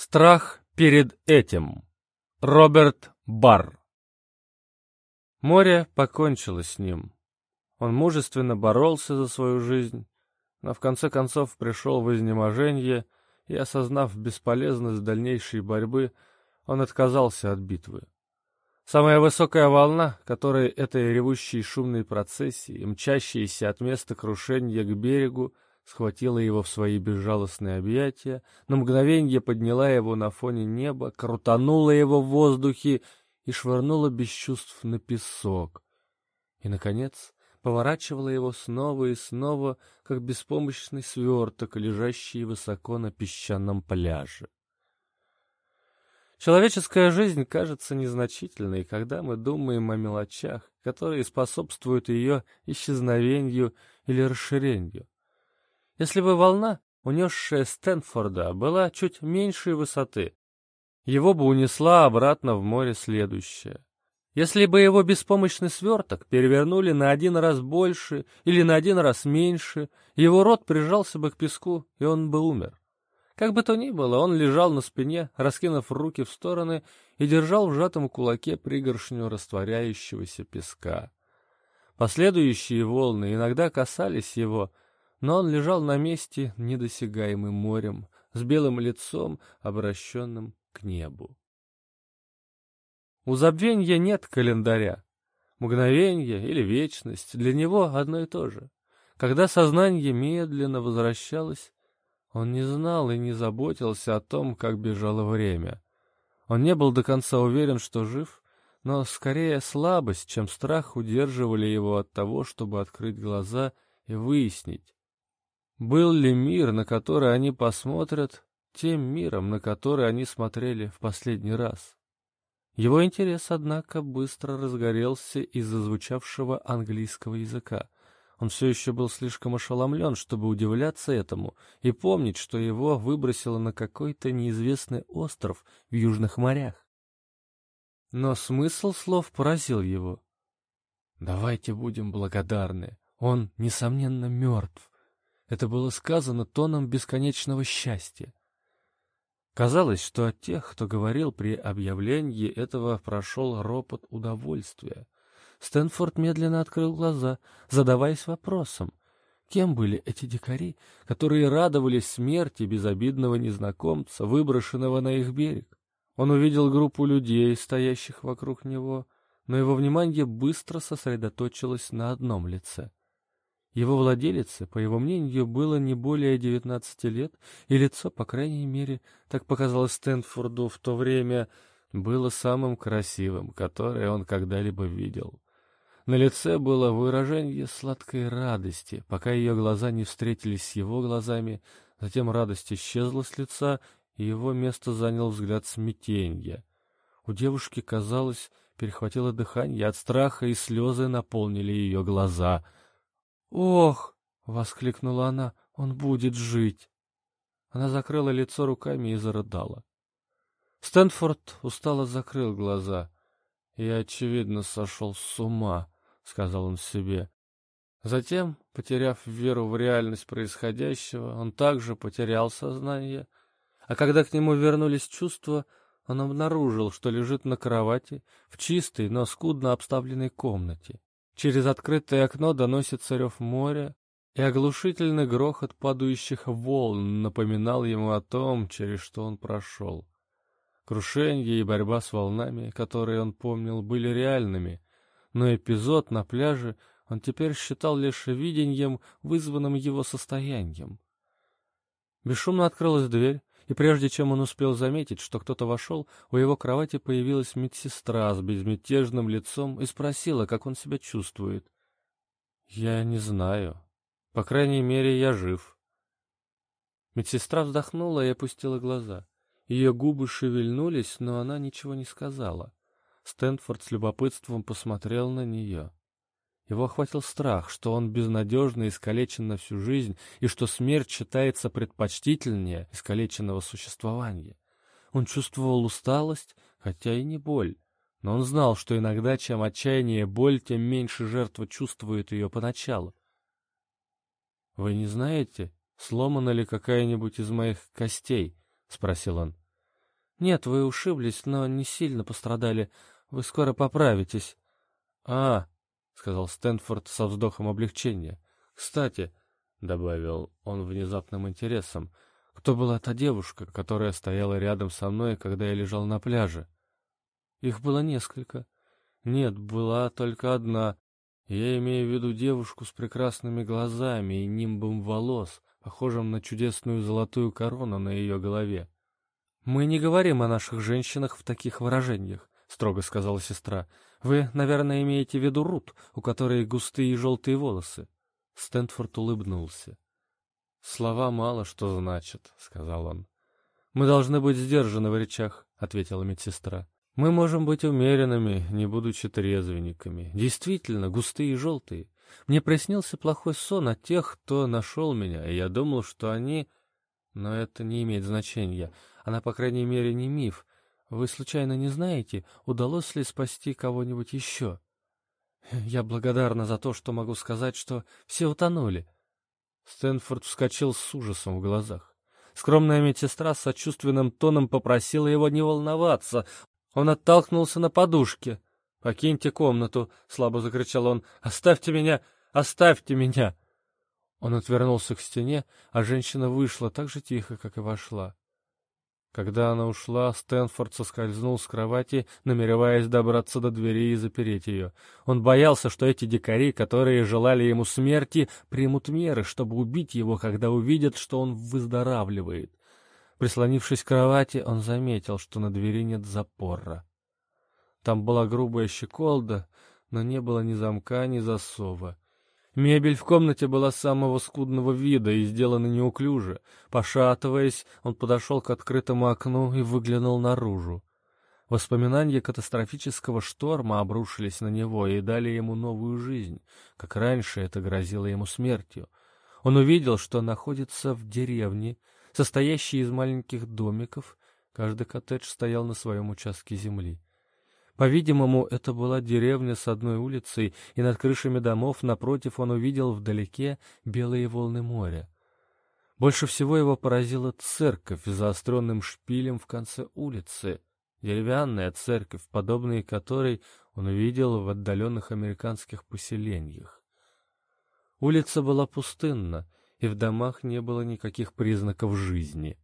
Страх перед этим. Роберт Барр. Море покончило с ним. Он мужественно боролся за свою жизнь, но в конце концов пришел в изнеможение и, осознав бесполезность дальнейшей борьбы, он отказался от битвы. Самая высокая волна, которая этой ревущей шумной процессии, мчащейся от места крушения к берегу, схватила его в свои безжалостные объятия, на мгновенье подняла его на фоне неба, крутанула его в воздухе и швырнула без чувств на песок. И, наконец, поворачивала его снова и снова, как беспомощный сверток, лежащий высоко на песчаном пляже. Человеческая жизнь кажется незначительной, когда мы думаем о мелочах, которые способствуют ее исчезновению или расширению. Если бы волна, унесшая Стэнфорда, была чуть меньшей высоты, его бы унесла обратно в море следующая. Если бы его беспомощный сверток перевернули на один раз больше или на один раз меньше, его рот прижался бы к песку, и он бы умер. Как бы то ни было, он лежал на спине, раскинув руки в стороны и держал в сжатом кулаке пригоршню растворяющегося песка. Последующие волны иногда касались его, но он лежал на месте, недосягаемым морем, с белым лицом, обращенным к небу. У забвенья нет календаря. Мгновенье или вечность для него одно и то же. Когда сознание медленно возвращалось, он не знал и не заботился о том, как бежало время. Он не был до конца уверен, что жив, но скорее слабость, чем страх удерживали его от того, чтобы открыть глаза и выяснить, был ли мир, на который они посмотрят, тем миром, на который они смотрели в последний раз? Его интерес, однако, быстро разгорелся из-за звучавшего английского языка. Он все еще был слишком ошеломлен, чтобы удивляться этому и помнить, что его выбросило на какой-то неизвестный остров в южных морях. Но смысл слов поразил его. «Давайте будем благодарны. Он, несомненно, мертв. Это было сказано тоном бесконечного счастья. Казалось, что от тех, кто говорил при объявлении этого, прошел ропот удовольствия. Стэнфорд медленно открыл глаза, задаваясь вопросом, кем были эти дикари, которые радовались смерти безобидного незнакомца, выброшенного на их берег. Он увидел группу людей, стоящих вокруг него, но его внимание быстро сосредоточилось на одном лице — его владелице, по его мнению, было не более девятнадцати лет, и лицо, по крайней мере, так показалось Стэнфорду в то время, было самым красивым, которое он когда-либо видел. На лице было выражение сладкой радости, пока ее глаза не встретились с его глазами, затем радость исчезла с лица, и его место занял взгляд смятенья. У девушки, казалось, перехватило дыхание от страха, и слезы наполнили ее глаза — «Ох!» — воскликнула она. «Он будет жить!» Она закрыла лицо руками и зарыдала. Стэнфорд устало закрыл глаза. «Я, очевидно, сошел с ума», — сказал он себе. Затем, потеряв веру в реальность происходящего, он также потерял сознание, а когда к нему вернулись чувства, он обнаружил, что лежит на кровати в чистой, но скудно обставленной комнате. Через открытое окно доносится рев моря, и оглушительный грохот падающих волн напоминал ему о том, через что он прошел. Крушение и борьба с волнами, которые он помнил, были реальными, но эпизод на пляже он теперь считал лишь видением, вызванным его состоянием. Бесшумно открылась дверь, и прежде чем он успел заметить, что кто-то вошел, у его кровати появилась медсестра с безмятежным лицом и спросила, как он себя чувствует. «Я не знаю. По крайней мере, я жив». Медсестра вздохнула и опустила глаза. Ее губы шевельнулись, но она ничего не сказала. Стэнфорд с любопытством посмотрел на нее. Его охватил страх, что он безнадежно искалечен на всю жизнь и что смерть считается предпочтительнее искалеченного существования. Он чувствовал усталость, хотя и не боль, но он знал, что иногда чем отчаяние боль, тем меньше жертва чувствует ее поначалу. — Вы не знаете, сломана ли какая-нибудь из моих костей? — спросил он. «Нет, вы ушиблись, но не сильно пострадали. Вы скоро поправитесь». «А, — сказал Стэнфорд со вздохом облегчения. «Кстати, — добавил он внезапным интересом, — кто была та девушка, которая стояла рядом со мной, когда я лежал на пляже?» «Их было несколько. Нет, была только одна. Я имею в виду девушку с прекрасными глазами и нимбом волос, похожим на чудесную золотую корону на ее голове. Мы не говорим о наших женщинах в таких выражениях. — строго сказала сестра. «Вы, наверное, имеете в виду Рут, у которой густые желтые волосы». Стэнфорд улыбнулся. «Слова мало что значат», — сказал он. «Мы должны быть сдержаны в речах», — ответила медсестра. «Мы можем быть умеренными, не будучи трезвенниками. Действительно, густые и желтые. Мне приснился плохой сон от тех, кто нашел меня, и я думал, что они... Но это не имеет значения. Она, по крайней мере, не миф. Вы случайно не знаете, удалось ли спасти кого-нибудь еще? Я благодарна за то, что могу сказать, что все утонули. Стэнфорд вскочил с ужасом в глазах. Скромная медсестра с сочувственным тоном попросила его не волноваться. Он оттолкнулся на подушке. «Покиньте комнату!» — слабо закричал он. «Оставьте меня! Оставьте меня!» Он отвернулся к стене, а женщина вышла так же тихо, как и вошла. Когда она ушла, Стэнфорд соскользнул с кровати, намереваясь добраться до двери и запереть ее. Он боялся, что эти дикари, которые желали ему смерти, примут меры, чтобы убить его, когда увидят, что он выздоравливает. Прислонившись к кровати, он заметил, что на двери нет запора. Там была грубая щеколда, но не было ни замка, ни засова. Мебель в комнате была самого скудного вида и сделана неуклюже. Пошатываясь, он подошел к открытому окну и выглянул наружу. Воспоминания катастрофического шторма обрушились на него и дали ему новую жизнь, как раньше это грозило ему смертью. Он увидел, что находится в деревне, состоящей из маленьких домиков, каждый коттедж стоял на своем участке земли. По-видимому, это была деревня с одной улицей, и над крышами домов напротив он увидел вдалеке белые волны моря. Больше всего его поразила церковь с заостренным шпилем в конце улицы, деревянная церковь, подобные которой он увидел в отдаленных американских поселениях. Улица была пустынна, и в домах не было никаких признаков жизни.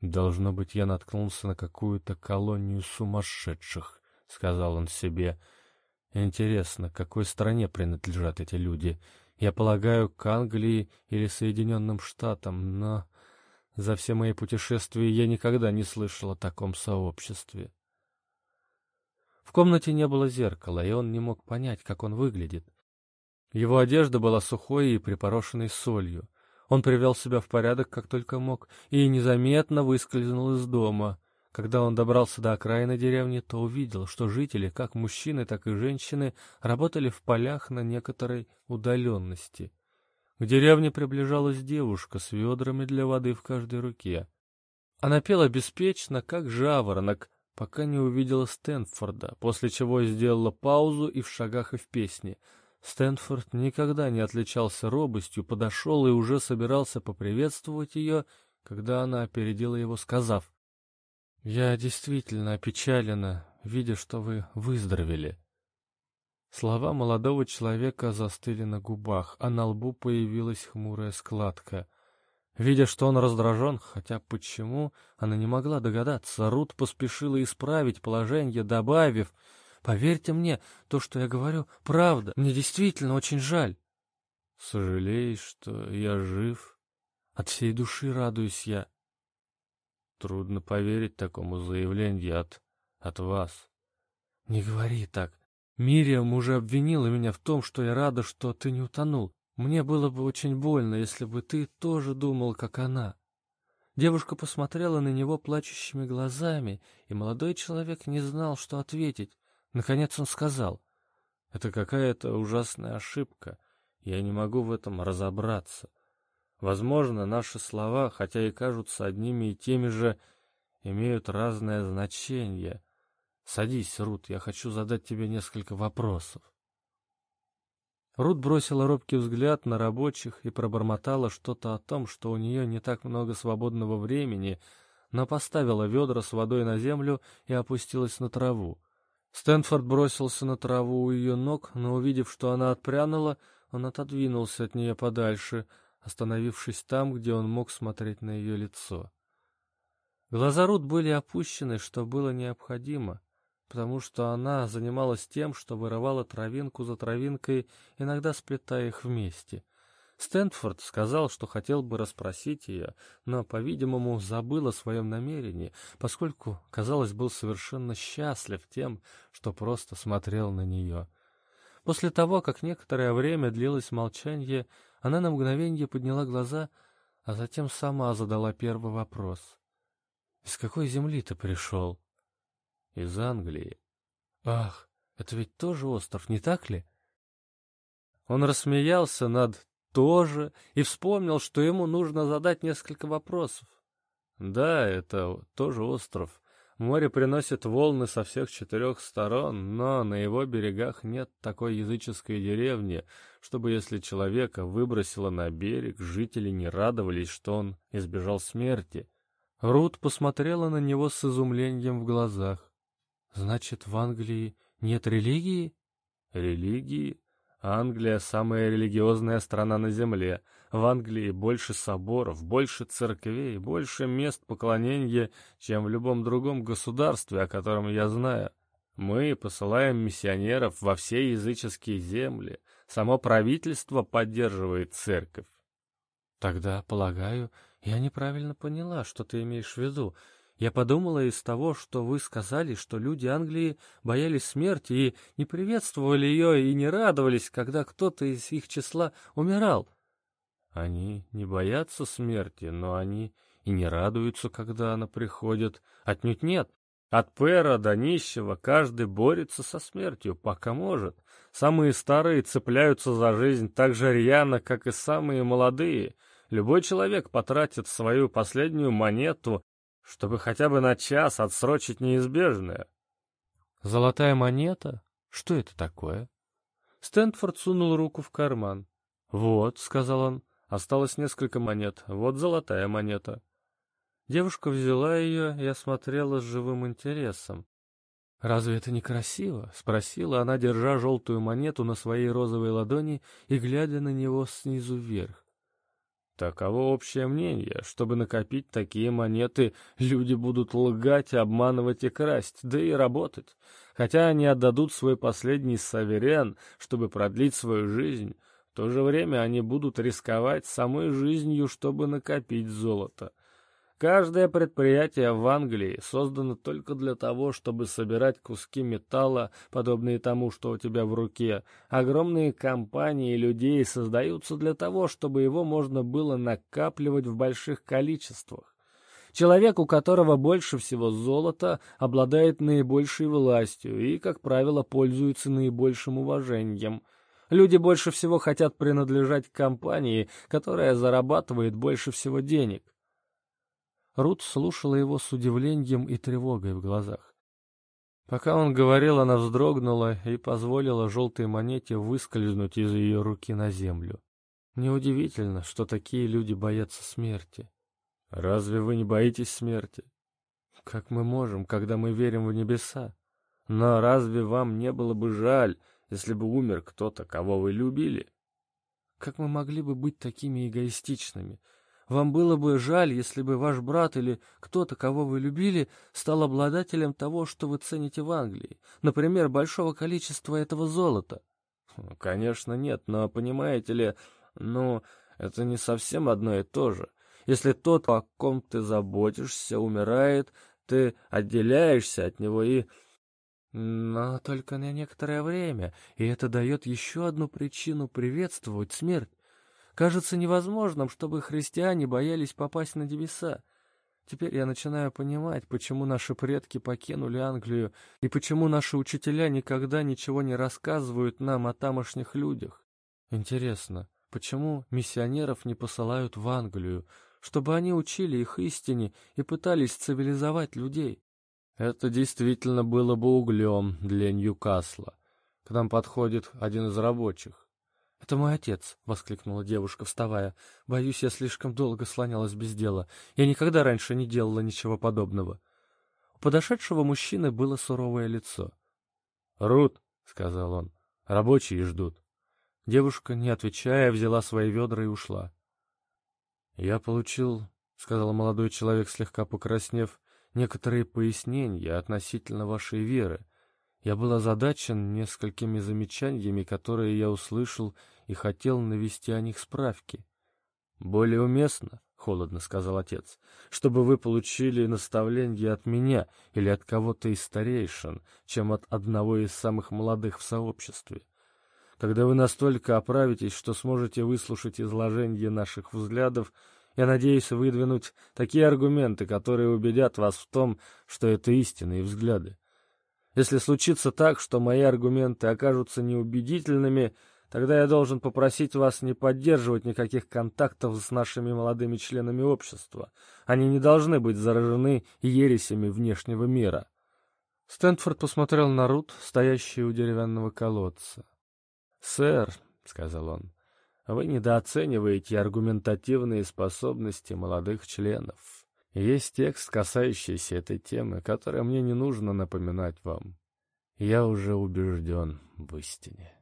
«Должно быть, я наткнулся на какую-то колонию сумасшедших», — сказал он себе. «Интересно, какой стране принадлежат эти люди? Я полагаю, к Англии или Соединенным Штатам, но за все мои путешествия я никогда не слышал о таком сообществе». В комнате не было зеркала, и он не мог понять, как он выглядит. Его одежда была сухой и припорошенной солью. Он привел себя в порядок, как только мог, и незаметно выскользнул из дома. Когда он добрался до окраины деревни, то увидел, что жители, как мужчины, так и женщины, работали в полях на некоторой удаленности. К деревне приближалась девушка с ведрами для воды в каждой руке. Она пела беспечно, как жаворонок, пока не увидела Стэнфорда, после чего сделала паузу и в шагах, и в песне — Стэнфорд никогда не отличался робостью, подошел и уже собирался поприветствовать ее, когда она опередила его, сказав, «Я действительно опечалена, видя, что вы выздоровели». Слова молодого человека застыли на губах, а на лбу появилась хмурая складка. Видя, что он раздражен, хотя почему, она не могла догадаться, Рут поспешила исправить положение, добавив — Поверьте мне, то, что я говорю, правда. Мне действительно очень жаль. Сожалеешь, что я жив? От всей души радуюсь я. Трудно поверить такому заявлению от... от вас. Не говори так. Мириам уже обвинила меня в том, что я рада, что ты не утонул. Мне было бы очень больно, если бы ты тоже думал, как она. Девушка посмотрела на него плачущими глазами, и молодой человек не знал, что ответить. Наконец он сказал, «Это какая-то ужасная ошибка. Я не могу в этом разобраться. Возможно, наши слова, хотя и кажутся одними и теми же, имеют разное значение. Садись, Рут, я хочу задать тебе несколько вопросов». Рут бросила робкий взгляд на рабочих и пробормотала что-то о том, что у нее не так много свободного времени, но поставила ведра с водой на землю и опустилась на траву. Стэнфорд бросился на траву у ее ног, но, увидев, что она отпрянула, он отодвинулся от нее подальше, остановившись там, где он мог смотреть на ее лицо. Глаза Рут были опущены, что было необходимо, потому что она занималась тем, что вырывала травинку за травинкой, иногда сплетая их вместе. Стэнфорд сказал, что хотел бы расспросить ее, но, по-видимому, забыл о своем намерении, поскольку, казалось, был совершенно счастлив тем, что просто смотрел на нее. После того, как некоторое время длилось молчание, она на мгновение подняла глаза, а затем сама задала первый вопрос. «Из какой земли ты пришел?» «Из Англии». «Ах, это ведь тоже остров, не так ли?» Он рассмеялся над тоже и вспомнил, что ему нужно задать несколько вопросов. Да, это тоже остров. Море приносит волны со всех четырех сторон, но на его берегах нет такой языческой деревни, чтобы если человека выбросило на берег, жители не радовались, что он избежал смерти. Рут посмотрела на него с изумлением в глазах. «Значит, в Англии нет религии?» «Религии? Англия — самая религиозная страна на земле. В Англии больше соборов, больше церквей, больше мест поклонения, чем в любом другом государстве, о котором я знаю. Мы посылаем миссионеров во все языческие земли. Само правительство поддерживает церковь. Тогда, полагаю, я неправильно поняла, что ты имеешь в виду. Я подумала из того, что вы сказали, что люди Англии боялись смерти и не приветствовали ее и не радовались, когда кто-то из их числа умирал. Они не боятся смерти, но они и не радуются, когда она приходит. Отнюдь нет. От пера до нищего каждый борется со смертью, пока может. Самые старые цепляются за жизнь так же рьяно, как и самые молодые. Любой человек потратит свою последнюю монету чтобы хотя бы на час отсрочить неизбежное. Золотая монета? Что это такое? Стэнфорд сунул руку в карман. «Вот», — сказал он, — «осталось несколько монет. Вот золотая монета». Девушка взяла ее и осмотрела с живым интересом. «Разве это не красиво?» — спросила она, держа желтую монету на своей розовой ладони и глядя на него снизу вверх. Таково общее мнение. Чтобы накопить такие монеты, люди будут лгать, обманывать и красть, да и работать. Хотя они отдадут свой последний саверен, чтобы продлить свою жизнь, в то же время они будут рисковать самой жизнью, чтобы накопить золото. Каждое предприятие в Англии создано только для того, чтобы собирать куски металла, подобные тому, что у тебя в руке. Огромные компании людей создаются для того, чтобы его можно было накапливать в больших количествах. Человек, у которого больше всего золота, обладает наибольшей властью и, как правило, пользуется наибольшим уважением. Люди больше всего хотят принадлежать компании, которая зарабатывает больше всего денег. Рут слушала его с удивлением и тревогой в глазах. Пока он говорил, она вздрогнула и позволила желтой монете выскользнуть из ее руки на землю. Неудивительно, что такие люди боятся смерти. Разве вы не боитесь смерти? Как мы можем, когда мы верим в небеса? Но разве вам не было бы жаль, если бы умер кто-то, кого вы любили? Как мы могли бы быть такими эгоистичными? Вам было бы жаль, если бы ваш брат или кто-то, кого вы любили, стал обладателем того, что вы цените в Англии, например, большого количества этого золота. Хм, конечно, нет, но понимаете ли, ну, это не совсем одно и то же. Если тот, о ком ты заботишься, умирает, ты отделяешься от него и... Но только на некоторое время, и это дает еще одну причину приветствовать смерть. Кажется невозможным, чтобы христиане боялись попасть на небеса. Теперь я начинаю понимать, почему наши предки покинули Англию и почему наши учителя никогда ничего не рассказывают нам о тамошних людях. Интересно, почему миссионеров не посылают в Англию, чтобы они учили их истине и пытались цивилизовать людей? Это действительно было бы углем для Ньюкасла. К нам подходит один из рабочих. «Это мой отец!» — воскликнула девушка, вставая. «Боюсь, я слишком долго слонялась без дела. Я никогда раньше не делала ничего подобного». У подошедшего мужчины было суровое лицо. «Рут!» — сказал он. «Рабочие ждут». Девушка, не отвечая, взяла свои ведра и ушла. «Я получил, — сказал молодой человек, слегка покраснев, — некоторые пояснения относительно вашей веры. Я был озадачен несколькими замечаниями, которые я услышал, и хотел навести о них справки. — Более уместно, — холодно сказал отец, — чтобы вы получили наставление от меня или от кого-то из старейшин, чем от одного из самых молодых в сообществе. Когда вы настолько оправитесь, что сможете выслушать изложение наших взглядов, я надеюсь выдвинуть такие аргументы, которые убедят вас в том, что это истинные взгляды. Если случится так, что мои аргументы окажутся неубедительными, тогда я должен попросить вас не поддерживать никаких контактов с нашими молодыми членами общества. Они не должны быть заражены ересями внешнего мира. Стэнфорд посмотрел на Рут, стоящую у деревянного колодца. «Сэр», — сказал он, — «вы недооцениваете аргументативные способности молодых членов. Есть текст, касающийся этой темы, который мне не нужно напоминать вам. Я уже убежден в истине».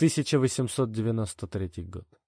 1893 год.